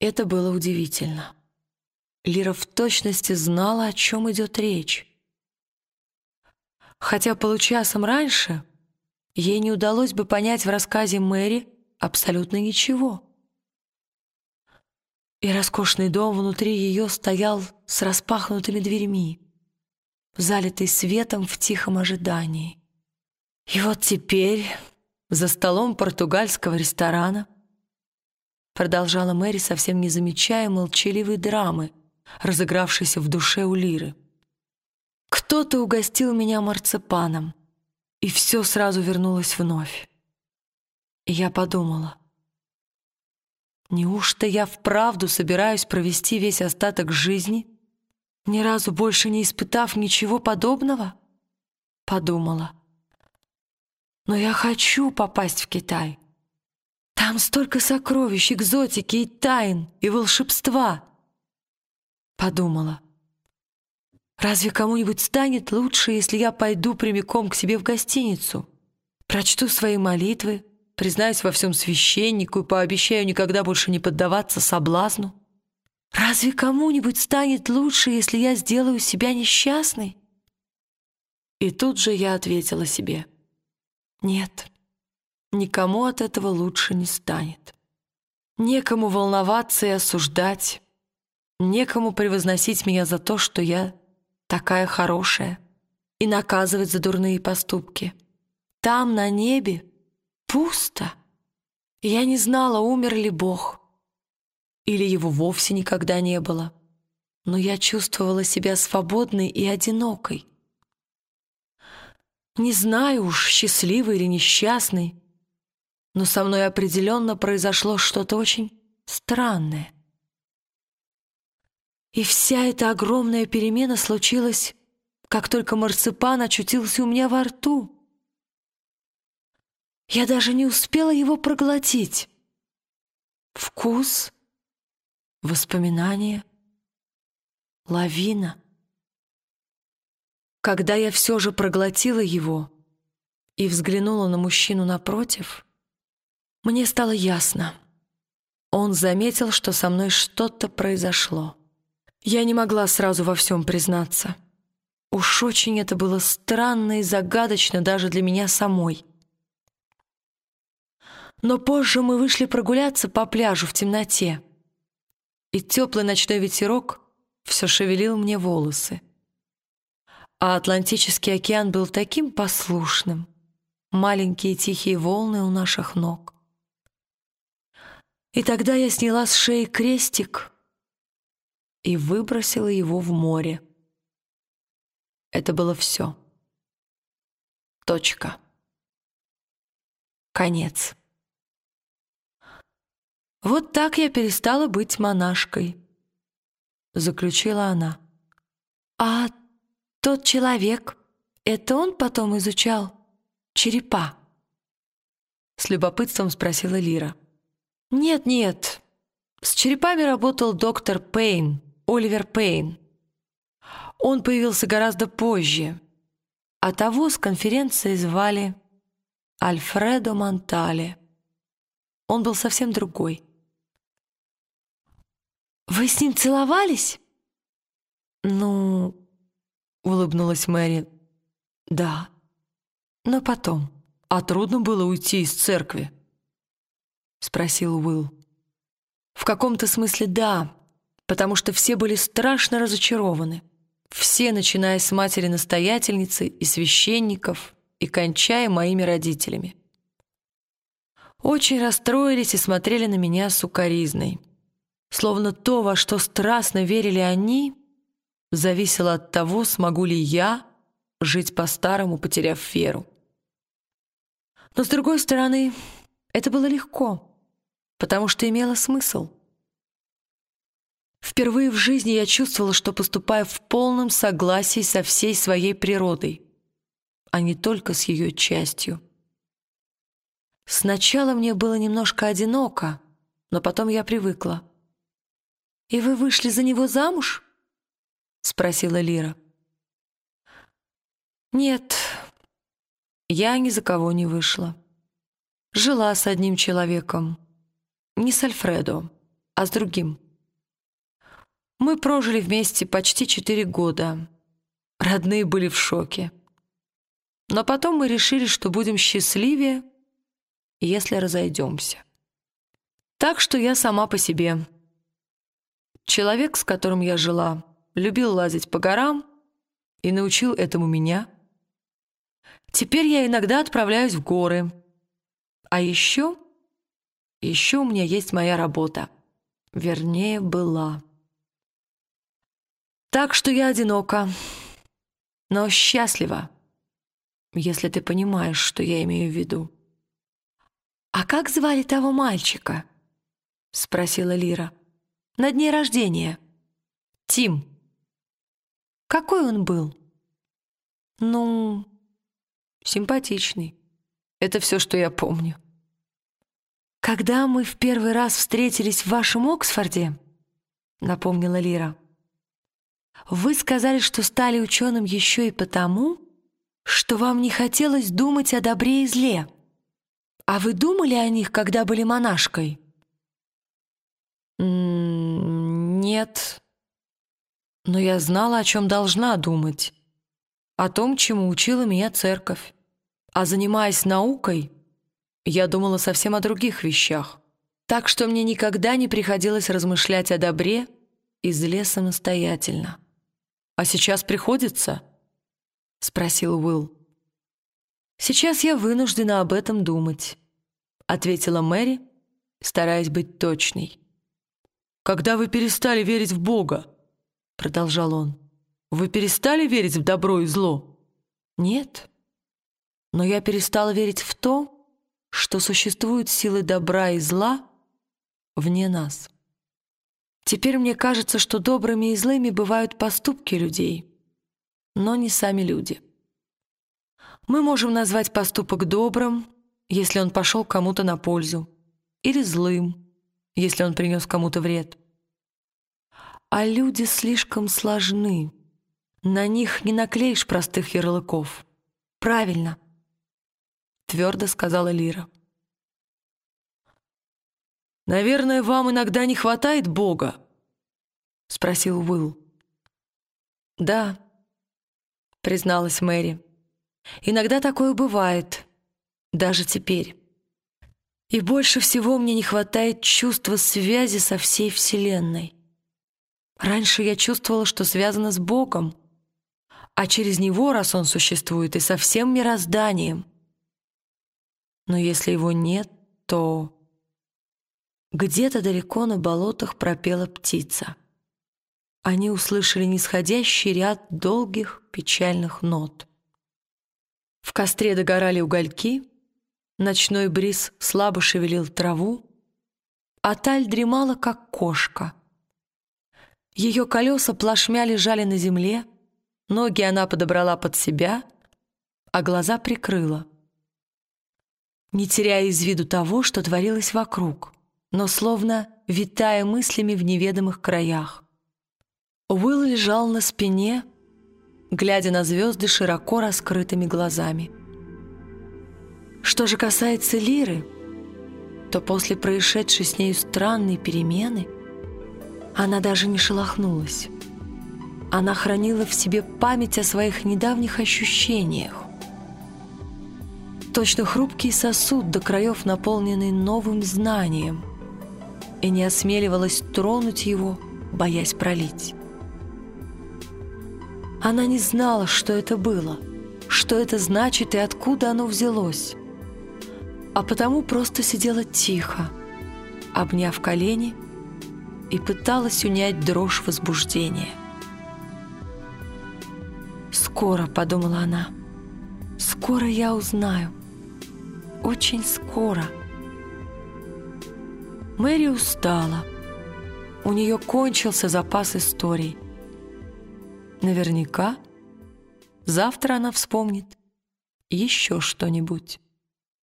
Это было удивительно. Лира в точности знала, о чем идет речь. Хотя получасом раньше ей не удалось бы понять в рассказе Мэри абсолютно ничего. И роскошный дом внутри ее стоял с распахнутыми дверьми, залитый светом в тихом ожидании. И вот теперь за столом португальского ресторана продолжала Мэри, совсем не замечая молчаливой драмы, разыгравшейся в душе у Лиры. Кто-то угостил меня марципаном, и все сразу вернулось вновь. И я подумала, неужто я вправду собираюсь провести весь остаток жизни, ни разу больше не испытав ничего подобного? Подумала. Но я хочу попасть в Китай. Столько сокровищ, экзотики и тайн, и волшебства. Подумала. Разве кому-нибудь станет лучше, если я пойду прямиком к себе в гостиницу? Прочту свои молитвы, признаюсь во всем священнику и пообещаю никогда больше не поддаваться соблазну? Разве кому-нибудь станет лучше, если я сделаю себя несчастной? И тут же я ответила себе. Нет, никому от этого лучше не станет. Некому волноваться и осуждать, некому превозносить меня за то, что я такая хорошая, и наказывать за дурные поступки. Там, на небе, пусто. Я не знала, умер ли Бог, или его вовсе никогда не было. Но я чувствовала себя свободной и одинокой. Не знаю уж, счастливый или несчастный, но со мной определенно произошло что-то очень странное. И вся эта огромная перемена случилась, как только марципан очутился у меня во рту. Я даже не успела его проглотить. Вкус, воспоминания, лавина. Когда я все же проглотила его и взглянула на мужчину напротив, мне стало ясно. Он заметил, что со мной что-то произошло. Я не могла сразу во всем признаться. Уж очень это было странно и загадочно даже для меня самой. Но позже мы вышли прогуляться по пляжу в темноте, и теплый ночной ветерок все шевелил мне волосы. А Атлантический океан был таким послушным, маленькие тихие волны у наших ног. И тогда я сняла с шеи крестик — и выбросила его в море. Это было все. Точка. Конец. Вот так я перестала быть монашкой, заключила она. А тот человек, это он потом изучал черепа? С любопытством спросила Лира. Нет, нет. С черепами работал доктор Пейн, Оливер Пейн. Он появился гораздо позже, а того с конференции звали Альфредо Монтале. Он был совсем другой. «Вы с ним целовались?» «Ну...» — улыбнулась Мэри. «Да, но потом. А трудно было уйти из церкви?» — спросил Уилл. «В каком-то смысле да, потому что все были страшно разочарованы. Все, начиная с матери-настоятельницы и священников, и кончая моими родителями. Очень расстроились и смотрели на меня с укоризной. Словно то, во что страстно верили они, зависело от того, смогу ли я жить по-старому, потеряв веру. Но, с другой стороны, это было легко, потому что имело смысл — Впервые в жизни я чувствовала, что поступаю в полном согласии со всей своей природой, а не только с ее частью. Сначала мне было немножко одиноко, но потом я привыкла. «И вы вышли за него замуж?» — спросила Лира. «Нет, я ни за кого не вышла. Жила с одним человеком, не с Альфредо, а с другим. Мы прожили вместе почти четыре года. Родные были в шоке. Но потом мы решили, что будем счастливее, если разойдемся. Так что я сама по себе. Человек, с которым я жила, любил лазить по горам и научил этому меня. Теперь я иногда отправляюсь в горы. А еще, еще у меня есть моя работа. Вернее, была. Так что я одинока, но счастлива, если ты понимаешь, что я имею в виду. «А как звали того мальчика?» — спросила Лира. «На дне рождения». «Тим». «Какой он был?» «Ну, симпатичный. Это все, что я помню». «Когда мы в первый раз встретились в вашем Оксфорде», — напомнила Лира, «вы сказали, что стали ученым еще и потому, что вам не хотелось думать о добре и зле». «А вы думали о них, когда были монашкой?» «Нет. Но я знала, о чем должна думать. О том, чему учила меня церковь. А занимаясь наукой, я думала совсем о других вещах. Так что мне никогда не приходилось размышлять о добре и зле самостоятельно. А сейчас приходится?» — спросил Уилл. «Сейчас я вынуждена об этом думать» ответила Мэри, стараясь быть точной. «Когда вы перестали верить в Бога?» — продолжал он. «Вы перестали верить в добро и зло?» «Нет. Но я перестала верить в то, что существуют силы добра и зла вне нас. Теперь мне кажется, что добрыми и злыми бывают поступки людей, но не сами люди. Мы можем назвать поступок добрым, если он пошел кому-то на пользу, или злым, если он принес кому-то вред. А люди слишком сложны. На них не наклеишь простых ярлыков. Правильно, твердо сказала Лира. «Наверное, вам иногда не хватает Бога?» — спросил Уилл. «Да», — призналась Мэри. «Иногда такое бывает, даже теперь. И больше всего мне не хватает чувства связи со всей Вселенной. Раньше я чувствовала, что связана с Богом, а через Него, раз Он существует, и со всем мирозданием. Но если Его нет, то... Где-то далеко на болотах пропела птица. Они услышали нисходящий ряд долгих печальных нот. В костре догорали угольки, Ночной бриз слабо шевелил траву, а таль дремала, как кошка. Ее колеса плашмя лежали на земле, ноги она подобрала под себя, а глаза прикрыла. Не теряя из виду того, что творилось вокруг, но словно витая мыслями в неведомых краях. Уилл лежал на спине, глядя на звезды широко раскрытыми глазами. Что же касается Лиры, то после происшедшей с нею странной перемены она даже не шелохнулась. Она хранила в себе память о своих недавних ощущениях. Точно хрупкий сосуд до краев, наполненный новым знанием, и не осмеливалась тронуть его, боясь пролить. Она не знала, что это было, что это значит и откуда оно взялось а потому просто сидела тихо, обняв колени и пыталась унять дрожь возбуждения. «Скоро», — подумала она, — «скоро я узнаю, очень скоро». Мэри устала. У нее кончился запас историй. Наверняка завтра она вспомнит еще что-нибудь.